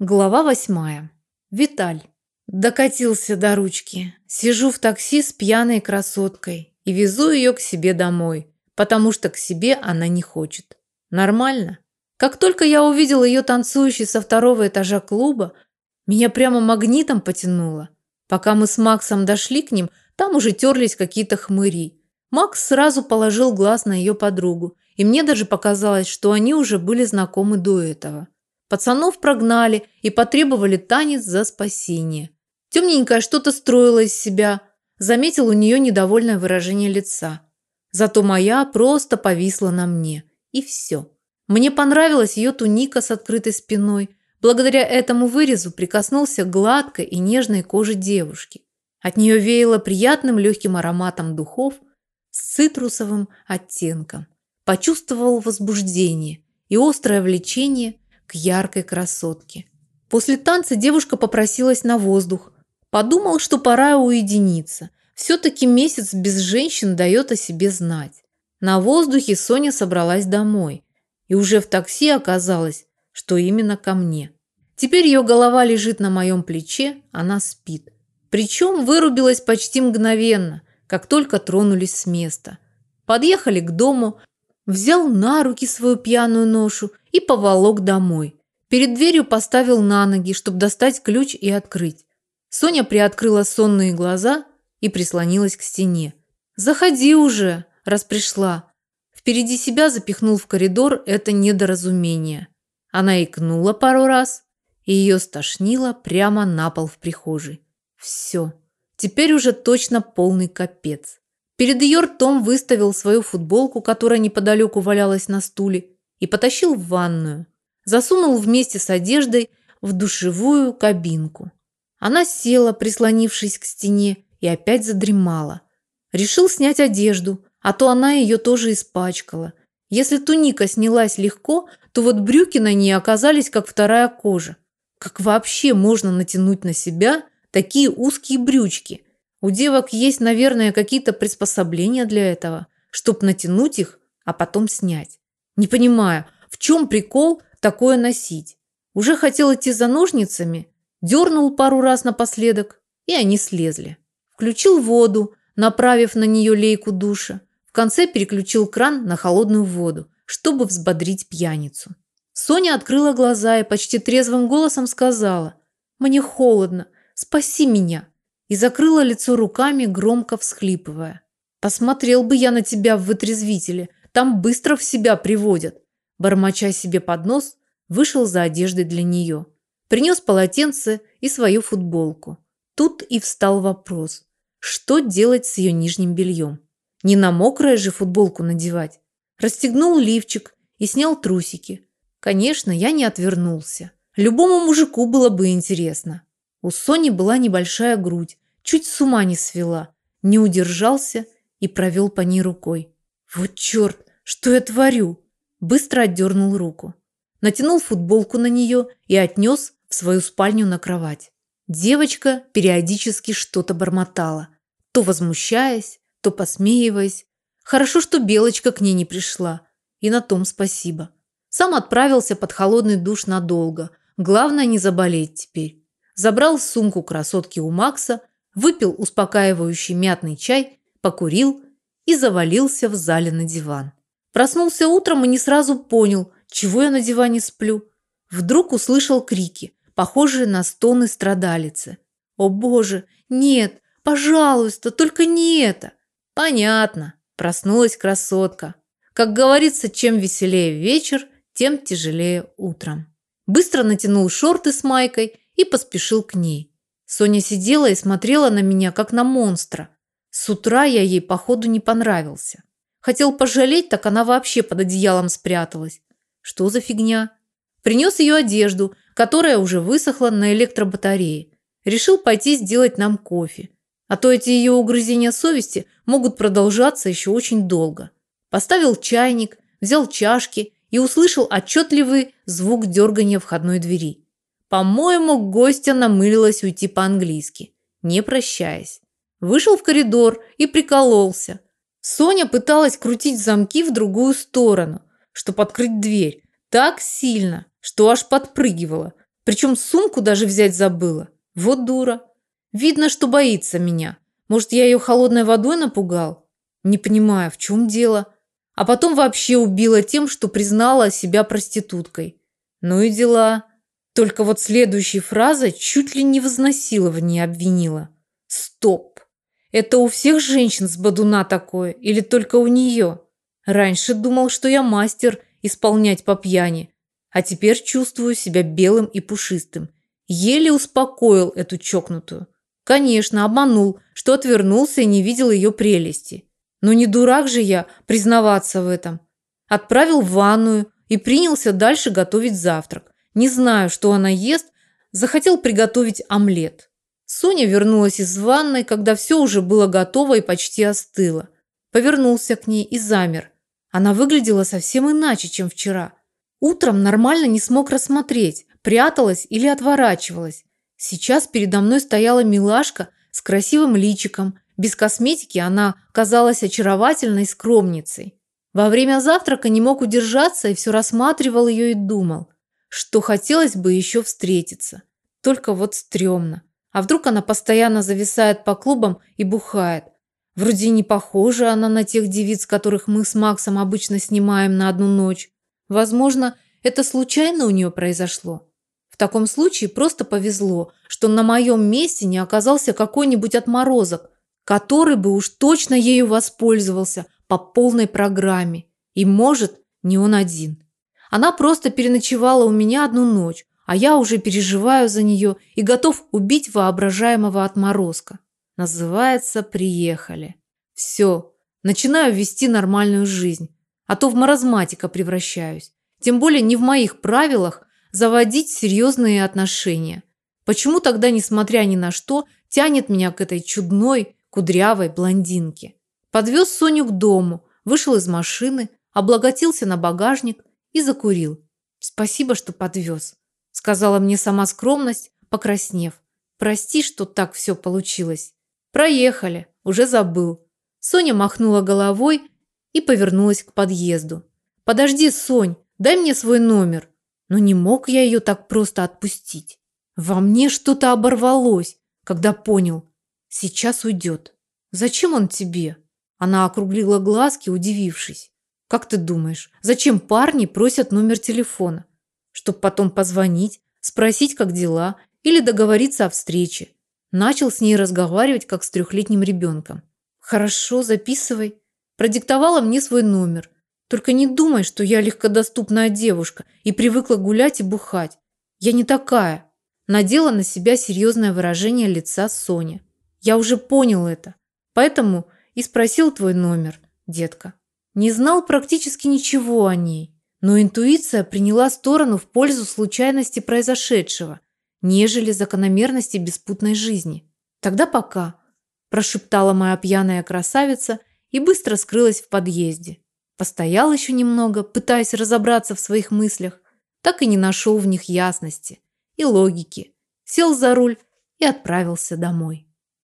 Глава восьмая. Виталь. Докатился до ручки. Сижу в такси с пьяной красоткой и везу ее к себе домой, потому что к себе она не хочет. Нормально? Как только я увидел ее танцующей со второго этажа клуба, меня прямо магнитом потянуло. Пока мы с Максом дошли к ним, там уже терлись какие-то хмыри. Макс сразу положил глаз на ее подругу, и мне даже показалось, что они уже были знакомы до этого. Пацанов прогнали и потребовали танец за спасение. Темненькая что-то строила из себя. Заметил у нее недовольное выражение лица. Зато моя просто повисла на мне. И все. Мне понравилась ее туника с открытой спиной. Благодаря этому вырезу прикоснулся к гладкой и нежной коже девушки. От нее веяло приятным легким ароматом духов с цитрусовым оттенком. Почувствовал возбуждение и острое влечение – к яркой красотке. После танца девушка попросилась на воздух. Подумал, что пора уединиться. Все-таки месяц без женщин дает о себе знать. На воздухе Соня собралась домой. И уже в такси оказалось, что именно ко мне. Теперь ее голова лежит на моем плече, она спит. Причем вырубилась почти мгновенно, как только тронулись с места. Подъехали к дому, взял на руки свою пьяную ношу и поволок домой. Перед дверью поставил на ноги, чтобы достать ключ и открыть. Соня приоткрыла сонные глаза и прислонилась к стене. «Заходи уже, раз пришла». Впереди себя запихнул в коридор это недоразумение. Она икнула пару раз, и ее стошнило прямо на пол в прихожей. Все. Теперь уже точно полный капец. Перед ее ртом выставил свою футболку, которая неподалеку валялась на стуле, и потащил в ванную. Засунул вместе с одеждой в душевую кабинку. Она села, прислонившись к стене, и опять задремала. Решил снять одежду, а то она ее тоже испачкала. Если туника снялась легко, то вот брюки на ней оказались как вторая кожа. Как вообще можно натянуть на себя такие узкие брючки – у девок есть, наверное, какие-то приспособления для этого, чтобы натянуть их, а потом снять. Не понимаю, в чем прикол такое носить? Уже хотел идти за ножницами, дернул пару раз напоследок, и они слезли. Включил воду, направив на нее лейку душа. В конце переключил кран на холодную воду, чтобы взбодрить пьяницу. Соня открыла глаза и почти трезвым голосом сказала «Мне холодно, спаси меня» и закрыла лицо руками, громко всхлипывая. «Посмотрел бы я на тебя в вытрезвителе, там быстро в себя приводят». Бормоча себе под нос, вышел за одеждой для нее. Принес полотенце и свою футболку. Тут и встал вопрос, что делать с ее нижним бельем? Не на мокрое же футболку надевать. Расстегнул лифчик и снял трусики. Конечно, я не отвернулся. Любому мужику было бы интересно. У Сони была небольшая грудь, чуть с ума не свела. Не удержался и провел по ней рукой. Вот черт, что я творю? Быстро отдернул руку. Натянул футболку на нее и отнес в свою спальню на кровать. Девочка периодически что-то бормотала, то возмущаясь, то посмеиваясь. Хорошо, что Белочка к ней не пришла. И на том спасибо. Сам отправился под холодный душ надолго. Главное не заболеть теперь забрал сумку красотки у Макса, выпил успокаивающий мятный чай, покурил и завалился в зале на диван. Проснулся утром и не сразу понял, чего я на диване сплю. Вдруг услышал крики, похожие на стоны страдалицы. «О боже, нет, пожалуйста, только не это!» «Понятно», – проснулась красотка. Как говорится, чем веселее вечер, тем тяжелее утром. Быстро натянул шорты с майкой и поспешил к ней. Соня сидела и смотрела на меня, как на монстра. С утра я ей, походу, не понравился. Хотел пожалеть, так она вообще под одеялом спряталась. Что за фигня? Принес ее одежду, которая уже высохла на электробатарее. Решил пойти сделать нам кофе. А то эти ее угрызения совести могут продолжаться еще очень долго. Поставил чайник, взял чашки и услышал отчетливый звук дергания входной двери. По-моему, гостья намылилась уйти по-английски, не прощаясь. Вышел в коридор и прикололся. Соня пыталась крутить замки в другую сторону, чтобы открыть дверь, так сильно, что аж подпрыгивала. Причем сумку даже взять забыла. Вот дура. Видно, что боится меня. Может, я ее холодной водой напугал? Не понимаю, в чем дело. А потом вообще убила тем, что признала себя проституткой. Ну и дела. Только вот следующая фраза чуть ли не в ней обвинила. Стоп. Это у всех женщин с Бадуна такое или только у нее? Раньше думал, что я мастер исполнять по пьяни, а теперь чувствую себя белым и пушистым. Еле успокоил эту чокнутую. Конечно, обманул, что отвернулся и не видел ее прелести. Но не дурак же я признаваться в этом. Отправил в ванную и принялся дальше готовить завтрак. Не знаю, что она ест, захотел приготовить омлет. Соня вернулась из ванной, когда все уже было готово и почти остыло. Повернулся к ней и замер. Она выглядела совсем иначе, чем вчера. Утром нормально не смог рассмотреть, пряталась или отворачивалась. Сейчас передо мной стояла милашка с красивым личиком. Без косметики она казалась очаровательной скромницей. Во время завтрака не мог удержаться и все рассматривал ее и думал, что хотелось бы еще встретиться. Только вот стрёмно. А вдруг она постоянно зависает по клубам и бухает? Вроде не похожа она на тех девиц, которых мы с Максом обычно снимаем на одну ночь. Возможно, это случайно у нее произошло. В таком случае просто повезло, что на моем месте не оказался какой-нибудь отморозок, который бы уж точно ею воспользовался по полной программе. И, может, не он один. Она просто переночевала у меня одну ночь, а я уже переживаю за нее и готов убить воображаемого отморозка. Называется «Приехали». Все, начинаю вести нормальную жизнь, а то в маразматика превращаюсь. Тем более не в моих правилах заводить серьезные отношения. Почему тогда, несмотря ни на что, тянет меня к этой чудной, кудрявой блондинке? Подвез Соню к дому, вышел из машины, облаготился на багажник и закурил. Спасибо, что подвез сказала мне сама скромность, покраснев. Прости, что так все получилось. Проехали, уже забыл. Соня махнула головой и повернулась к подъезду. Подожди, Сонь, дай мне свой номер. Но не мог я ее так просто отпустить. Во мне что-то оборвалось, когда понял. Сейчас уйдет. Зачем он тебе? Она округлила глазки, удивившись. Как ты думаешь, зачем парни просят номер телефона? чтобы потом позвонить, спросить, как дела, или договориться о встрече. Начал с ней разговаривать, как с трехлетним ребенком. «Хорошо, записывай». Продиктовала мне свой номер. Только не думай, что я легкодоступная девушка и привыкла гулять и бухать. Я не такая. Надела на себя серьезное выражение лица Соня. Я уже понял это. Поэтому и спросил твой номер, детка. Не знал практически ничего о ней. Но интуиция приняла сторону в пользу случайности произошедшего, нежели закономерности беспутной жизни. «Тогда пока», – прошептала моя пьяная красавица и быстро скрылась в подъезде. Постоял еще немного, пытаясь разобраться в своих мыслях, так и не нашел в них ясности и логики. Сел за руль и отправился домой.